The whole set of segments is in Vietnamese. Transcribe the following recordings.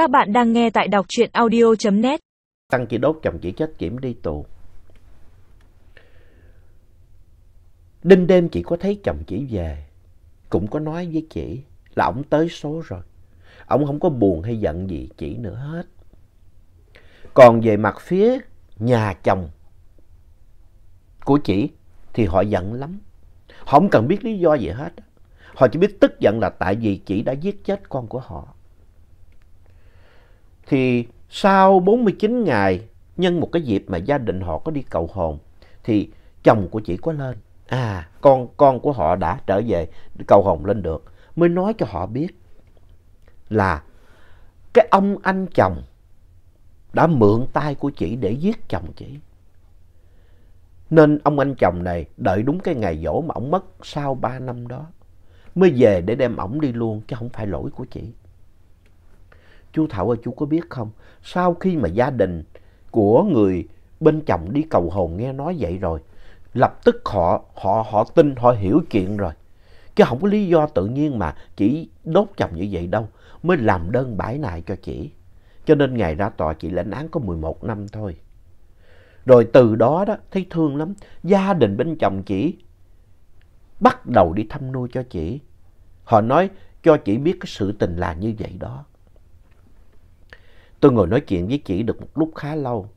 Các bạn đang nghe tại đọc truyện audio.net. Tăng chỉ đốt chồng chỉ chết kiểm đi tù. Đêm đêm chị có thấy chồng chỉ về. Cũng có nói với chị là ổng tới số rồi. Ổng không có buồn hay giận gì chị nữa hết. Còn về mặt phía nhà chồng của chị thì họ giận lắm. Họ không cần biết lý do gì hết. Họ chỉ biết tức giận là tại vì chị đã giết chết con của họ. Thì sau 49 ngày, nhân một cái dịp mà gia đình họ có đi cầu hồn, thì chồng của chị có lên. À, con con của họ đã trở về cầu hồn lên được. Mới nói cho họ biết là cái ông anh chồng đã mượn tay của chị để giết chồng chị. Nên ông anh chồng này đợi đúng cái ngày dỗ mà ông mất sau 3 năm đó mới về để đem ổng đi luôn chứ không phải lỗi của chị. Chú Thảo ơi chú có biết không, sau khi mà gia đình của người bên chồng đi cầu hồn nghe nói vậy rồi, lập tức họ họ họ tin, họ hiểu chuyện rồi. Chứ không có lý do tự nhiên mà chỉ đốt chồng như vậy đâu, mới làm đơn bãi nại cho chị. Cho nên ngày ra tòa chị lãnh án có 11 năm thôi. Rồi từ đó đó, thấy thương lắm, gia đình bên chồng chị bắt đầu đi thăm nuôi cho chị. Họ nói cho chị biết cái sự tình là như vậy đó. Tôi ngồi nói chuyện với chị được một lúc khá lâu.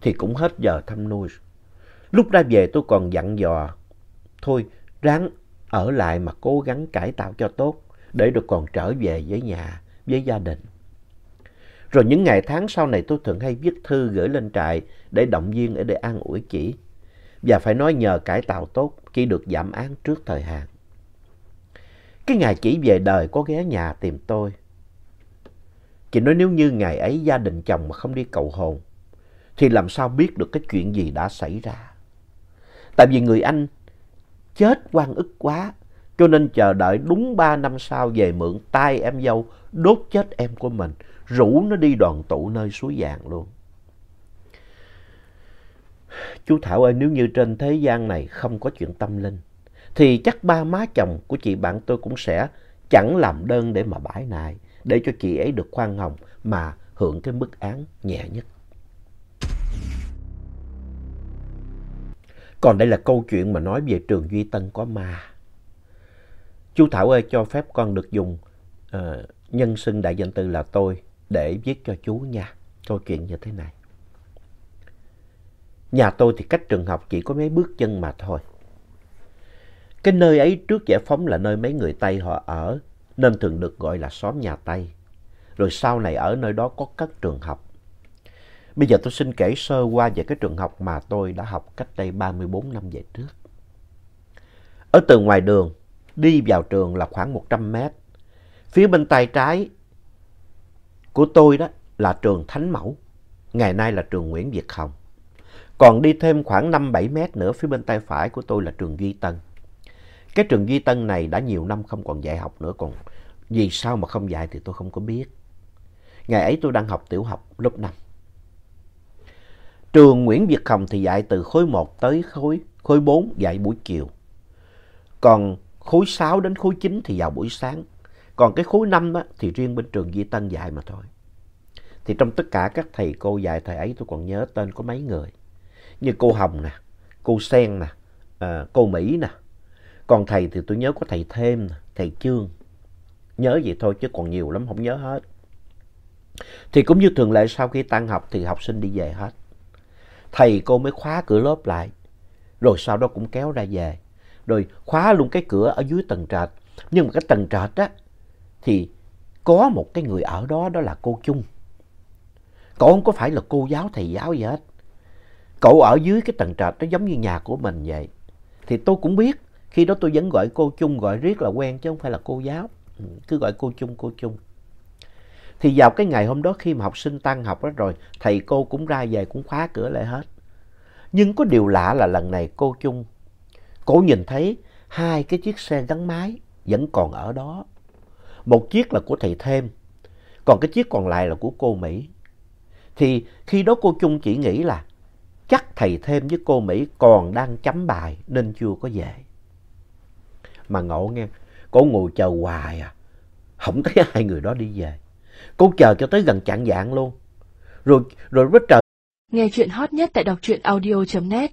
Thì cũng hết giờ thăm nuôi. Lúc ra về tôi còn dặn dò. Thôi ráng ở lại mà cố gắng cải tạo cho tốt. Để được còn trở về với nhà, với gia đình. Rồi những ngày tháng sau này tôi thường hay viết thư gửi lên trại để động viên để an ủi chị. Và phải nói nhờ cải tạo tốt, chị được giảm án trước thời hạn. Cái ngày chị về đời có ghé nhà tìm tôi. Chị nói nếu như ngày ấy gia đình chồng mà không đi cầu hồn, thì làm sao biết được cái chuyện gì đã xảy ra. Tại vì người anh chết quan ức quá, cho nên chờ đợi đúng ba năm sau về mượn tay em dâu đốt chết em của mình, rủ nó đi đoàn tụ nơi suối vàng luôn. Chú Thảo ơi, nếu như trên thế gian này không có chuyện tâm linh, thì chắc ba má chồng của chị bạn tôi cũng sẽ chẳng làm đơn để mà bãi nại, để cho chị ấy được khoan hồng mà hưởng cái mức án nhẹ nhất. Còn đây là câu chuyện mà nói về trường Duy Tân có ma. Chú Thảo ơi, cho phép con được dùng uh, nhân xưng đại danh từ là tôi để viết cho chú nha. Câu chuyện như thế này. Nhà tôi thì cách trường học chỉ có mấy bước chân mà thôi. Cái nơi ấy trước giải phóng là nơi mấy người Tây họ ở, nên thường được gọi là xóm nhà Tây. Rồi sau này ở nơi đó có các trường học. Bây giờ tôi xin kể sơ qua về cái trường học mà tôi đã học cách đây 34 năm về trước. Ở từ ngoài đường, đi vào trường là khoảng 100 mét. Phía bên tay trái của tôi đó là trường Thánh Mẫu, ngày nay là trường Nguyễn Việt Hồng. Còn đi thêm khoảng 5-7 mét nữa phía bên tay phải của tôi là trường Duy Tân. Cái trường Duy Tân này đã nhiều năm không còn dạy học nữa, còn vì sao mà không dạy thì tôi không có biết. Ngày ấy tôi đang học tiểu học lớp 5. Trường Nguyễn Việt Hồng thì dạy từ khối 1 tới khối, khối 4 dạy buổi chiều. Còn khối 6 đến khối 9 thì vào buổi sáng. Còn cái khối 5 á, thì riêng bên trường Duy Tân dạy mà thôi. Thì trong tất cả các thầy cô dạy thời ấy tôi còn nhớ tên có mấy người. Như cô Hồng nè, cô Sen nè, à, cô Mỹ nè, còn thầy thì tôi nhớ có thầy Thêm, thầy Trương. Nhớ vậy thôi chứ còn nhiều lắm không nhớ hết. Thì cũng như thường lệ sau khi tan học thì học sinh đi về hết. Thầy cô mới khóa cửa lớp lại. Rồi sau đó cũng kéo ra về. Rồi khóa luôn cái cửa ở dưới tầng trệt. Nhưng mà cái tầng trệt á thì có một cái người ở đó đó là cô Chung. Cậu không có phải là cô giáo thầy giáo gì hết. Cậu ở dưới cái tầng trệt đó giống như nhà của mình vậy. Thì tôi cũng biết khi đó tôi vẫn gọi cô Chung gọi riết là quen chứ không phải là cô giáo. Ừ, cứ gọi cô Chung, cô Chung. Thì vào cái ngày hôm đó khi mà học sinh tan học đó rồi, thầy cô cũng ra về cũng khóa cửa lại hết. Nhưng có điều lạ là lần này cô Chung, cô nhìn thấy hai cái chiếc xe gắn máy vẫn còn ở đó. Một chiếc là của thầy Thêm, còn cái chiếc còn lại là của cô Mỹ. Thì khi đó cô Chung chỉ nghĩ là chắc thầy Thêm với cô Mỹ còn đang chấm bài nên chưa có về. Mà ngộ nghe, cô ngồi chờ hoài à, không thấy hai người đó đi về. Cô chờ cho tới gần chạng vạng luôn. Rồi, rồi rất trời. Nghe chuyện hot nhất tại đọc truyện audio.net